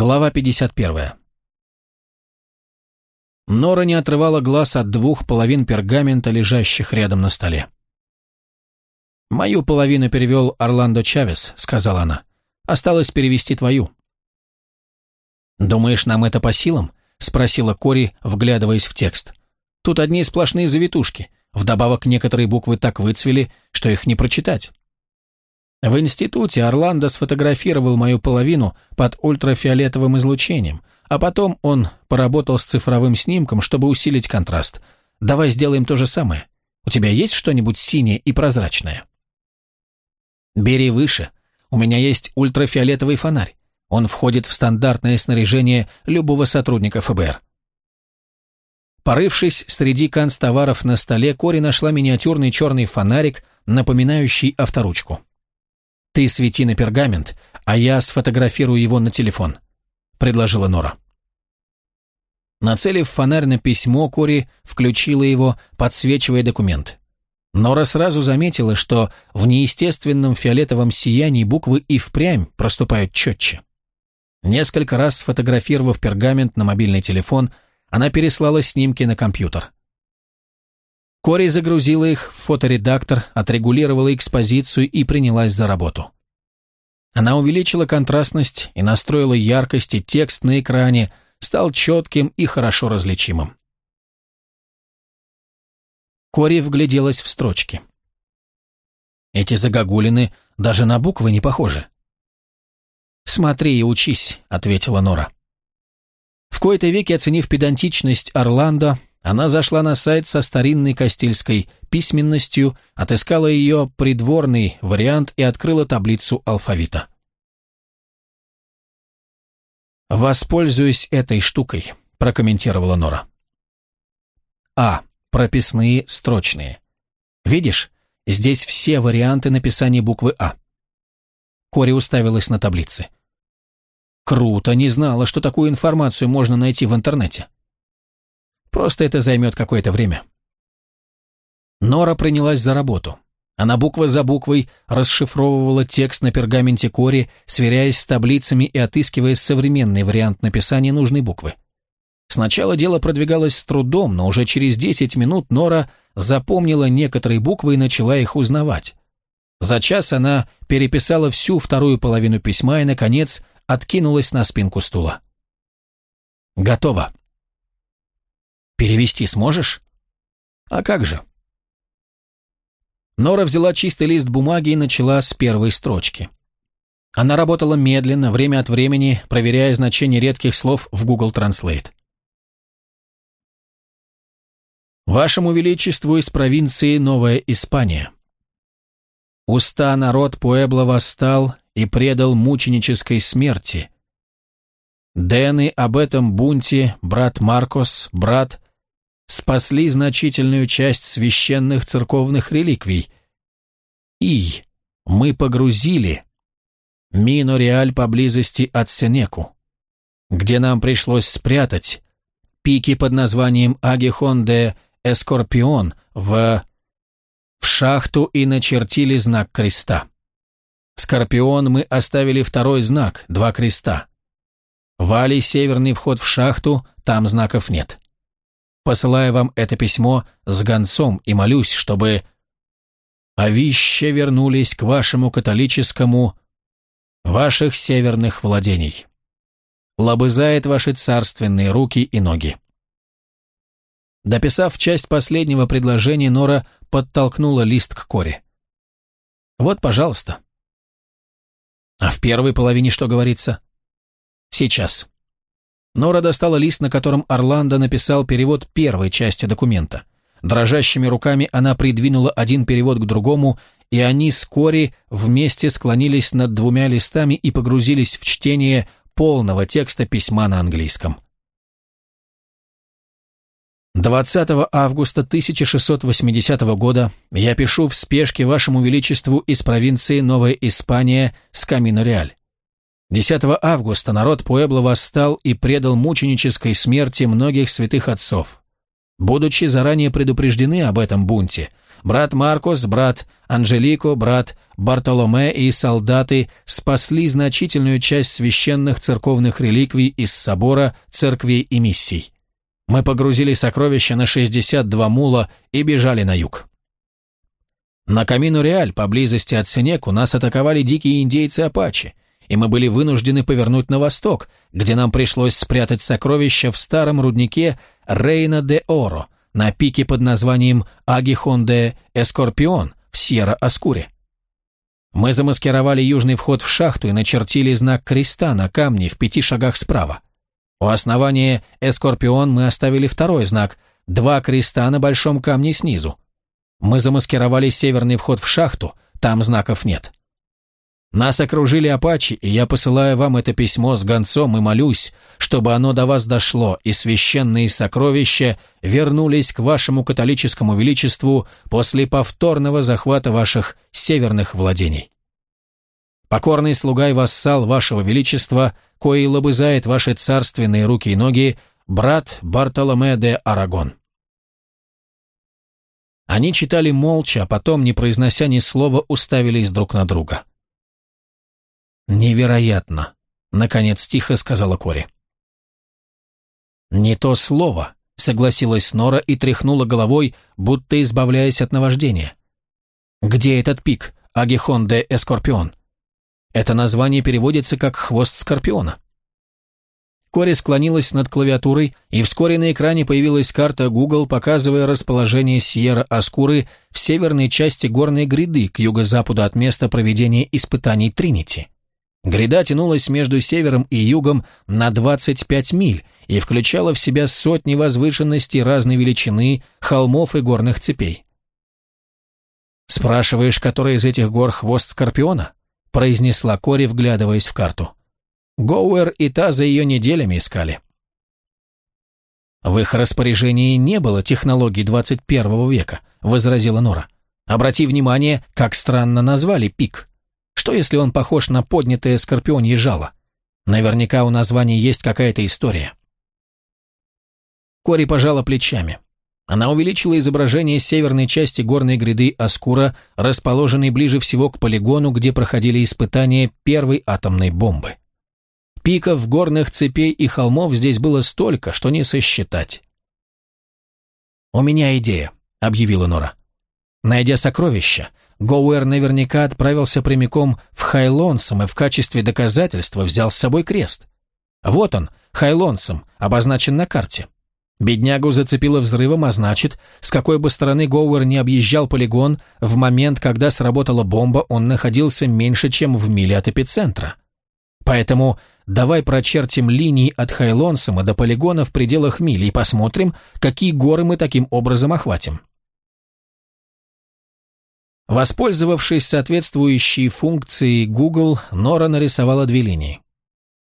Глава 51. Нора не отрывала глаз от двух половин пергамента, лежащих рядом на столе. «Мою половину перевел Орландо Чавес», — сказала она. «Осталось перевести твою». «Думаешь, нам это по силам?» — спросила Кори, вглядываясь в текст. «Тут одни сплошные завитушки. Вдобавок некоторые буквы так выцвели, что их не прочитать». В институте Орландо сфотографировал мою половину под ультрафиолетовым излучением, а потом он поработал с цифровым снимком, чтобы усилить контраст. Давай сделаем то же самое. У тебя есть что-нибудь синее и прозрачное? Бери выше. У меня есть ультрафиолетовый фонарь. Он входит в стандартное снаряжение любого сотрудника ФБР. Порывшись среди канцтоваров на столе, Кори нашла миниатюрный черный фонарик, напоминающий авторучку. «Ты свети на пергамент, а я сфотографирую его на телефон», — предложила Нора. Нацелив фонарь на письмо, Кори включила его, подсвечивая документ. Нора сразу заметила, что в неестественном фиолетовом сиянии буквы и впрямь проступают четче. Несколько раз сфотографировав пергамент на мобильный телефон, она переслала снимки на компьютер. Кори загрузила их в фоторедактор, отрегулировала экспозицию и принялась за работу. Она увеличила контрастность и настроила яркость, и текст на экране стал четким и хорошо различимым. Кори вгляделась в строчки. Эти загогулины даже на буквы не похожи. «Смотри и учись», — ответила Нора. В кои-то веки, оценив педантичность Орландо, она зашла на сайт со старинной кастильской письменностью, отыскала ее придворный вариант и открыла таблицу алфавита. «Воспользуюсь этой штукой», — прокомментировала Нора. А. Прописные строчные. Видишь, здесь все варианты написания буквы А. Кори уставилась на таблицы. Круто, не знала, что такую информацию можно найти в интернете. Просто это займет какое-то время. Нора принялась за работу. Она буква за буквой расшифровывала текст на пергаменте Кори, сверяясь с таблицами и отыскивая современный вариант написания нужной буквы. Сначала дело продвигалось с трудом, но уже через 10 минут Нора запомнила некоторые буквы и начала их узнавать. За час она переписала всю вторую половину письма и, наконец, откинулась на спинку стула. «Готово». «Перевести сможешь?» «А как же?» Нора взяла чистый лист бумаги и начала с первой строчки. Она работала медленно, время от времени, проверяя значение редких слов в Google Translate. «Вашему Величеству из провинции Новая Испания. Уста народ Пуэбло восстал и предал мученической смерти. Дэны об этом бунте, брат Маркос, брат, спасли значительную часть священных церковных реликвий. И мы погрузили Мино-Реаль поблизости от Сенеку, где нам пришлось спрятать пики под названием Агихон де Эскорпион в, в шахту и начертили знак креста. Скорпион мы оставили второй знак, два креста. Вали северный вход в шахту, там знаков нет. Посылаю вам это письмо с гонцом и молюсь, чтобы овище вернулись к вашему католическому ваших северных владений. Лобызает ваши царственные руки и ноги. Дописав часть последнего предложения, Нора подтолкнула лист к коре. «Вот, пожалуйста, а в первой половине что говорится? Сейчас. Нора достала лист, на котором Орландо написал перевод первой части документа. Дрожащими руками она придвинула один перевод к другому, и они вскоре вместе склонились над двумя листами и погрузились в чтение полного текста письма на английском. 20 августа 1680 года я пишу в спешке вашему величеству из провинции Новая Испания с Камино-Реаль. 10 августа народ Пуэбло восстал и предал мученической смерти многих святых отцов. Будучи заранее предупреждены об этом бунте, брат Маркос, брат Анжелико, брат Бартоломе и солдаты спасли значительную часть священных церковных реликвий из собора, церквей и миссий. Мы погрузили сокровища на 62 мула и бежали на юг. На Камину-Реаль, поблизости от Сенеку, нас атаковали дикие индейцы-апачи, и мы были вынуждены повернуть на восток, где нам пришлось спрятать сокровища в старом руднике Рейна де Оро на пике под названием Агихон де Эскорпион в Сьерра-Аскуре. Мы замаскировали южный вход в шахту и начертили знак креста на камне в пяти шагах справа. У основания Эскорпион мы оставили второй знак – два креста на большом камне снизу. Мы замаскировали северный вход в шахту, там знаков нет. Нас окружили апачи, и я посылаю вам это письмо с гонцом и молюсь, чтобы оно до вас дошло, и священные сокровища вернулись к вашему католическому величеству после повторного захвата ваших северных владений. Покорный слуга и вассал вашего величества, кои лобызает ваши царственные руки и ноги, брат Бартоломе де Арагон. Они читали молча, а потом, не произнося ни слова, уставились друг на друга. «Невероятно!» — наконец тихо сказала Кори. «Не то слово», — согласилась Нора и тряхнула головой, будто избавляясь от наваждения. «Где этот пик, Агихон де Эскорпион?» Это название переводится как «хвост скорпиона». Кори склонилась над клавиатурой, и вскоре на экране появилась карта Google, показывая расположение Сьерра-Аскуры в северной части горной гряды к юго-западу от места проведения испытаний Тринити. Гряда тянулась между севером и югом на 25 миль и включала в себя сотни возвышенностей разной величины, холмов и горных цепей. «Спрашиваешь, который из этих гор хвост Скорпиона?» произнесла Кори, вглядываясь в карту. Гоуэр и та за ее неделями искали. «В их распоряжении не было технологий 21 века», — возразила Нора. «Обрати внимание, как странно назвали пик. Что, если он похож на поднятое скорпионье жало? Наверняка у названия есть какая-то история». Кори пожала плечами. Она увеличила изображение северной части горной гряды Аскура, расположенной ближе всего к полигону, где проходили испытания первой атомной бомбы. Пиков, горных цепей и холмов здесь было столько, что не сосчитать. «У меня идея», — объявила Нора. Найдя сокровища, Гоуэр наверняка отправился прямиком в Хайлонсом и в качестве доказательства взял с собой крест. Вот он, Хайлонсом, обозначен на карте. Беднягу зацепило взрывом, а значит, с какой бы стороны Гоуэр не объезжал полигон, в момент, когда сработала бомба, он находился меньше, чем в миле от эпицентра. Поэтому давай прочертим линии от Хайлонсома до полигона в пределах мили и посмотрим, какие горы мы таким образом охватим. Воспользовавшись соответствующей функцией Google, Нора нарисовала две линии.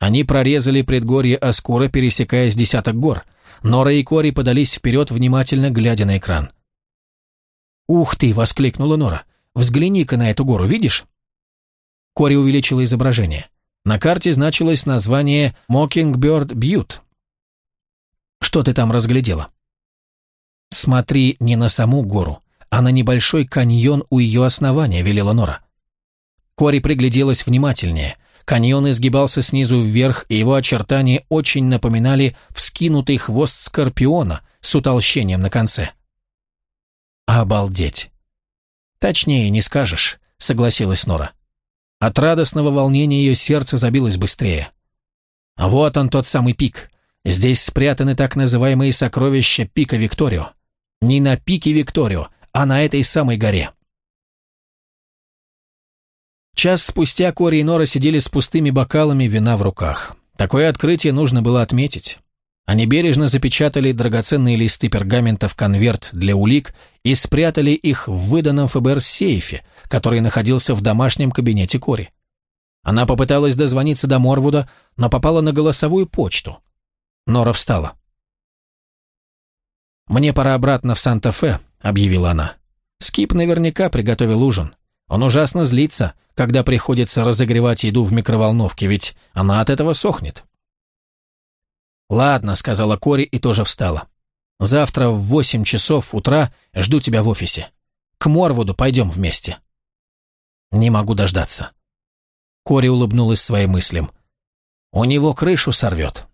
Они прорезали предгорье Аскура, пересекая с десяток гор. Нора и Кори подались вперед, внимательно глядя на экран. «Ух ты!» — воскликнула Нора. «Взгляни-ка на эту гору, видишь?» Кори увеличила изображение. На карте значилось название Mockingbird Butte. Что ты там разглядела? Смотри не на саму гору, а на небольшой каньон у ее основания, велела Нора. Кори пригляделась внимательнее. Каньон изгибался снизу вверх, и его очертания очень напоминали вскинутый хвост скорпиона с утолщением на конце. «Обалдеть!» «Точнее не скажешь», — согласилась Нора. От радостного волнения ее сердце забилось быстрее. Вот он тот самый пик. Здесь спрятаны так называемые сокровища пика Викторио. Не на пике Викторио, а на этой самой горе. Час спустя Кори и Нора сидели с пустыми бокалами вина в руках. Такое открытие нужно было отметить. Они бережно запечатали драгоценные листы пергамента в конверт для улик и спрятали их в выданном ФБР сейфе, который находился в домашнем кабинете Кори. Она попыталась дозвониться до Морвуда, но попала на голосовую почту. Нора встала. «Мне пора обратно в Санта-Фе», — объявила она. «Скип наверняка приготовил ужин. Он ужасно злится, когда приходится разогревать еду в микроволновке, ведь она от этого сохнет». «Ладно», — сказала Кори и тоже встала. Завтра в восемь часов утра жду тебя в офисе. К Морвуду пойдем вместе». «Не могу дождаться». Кори улыбнулась своим мыслям. «У него крышу сорвет.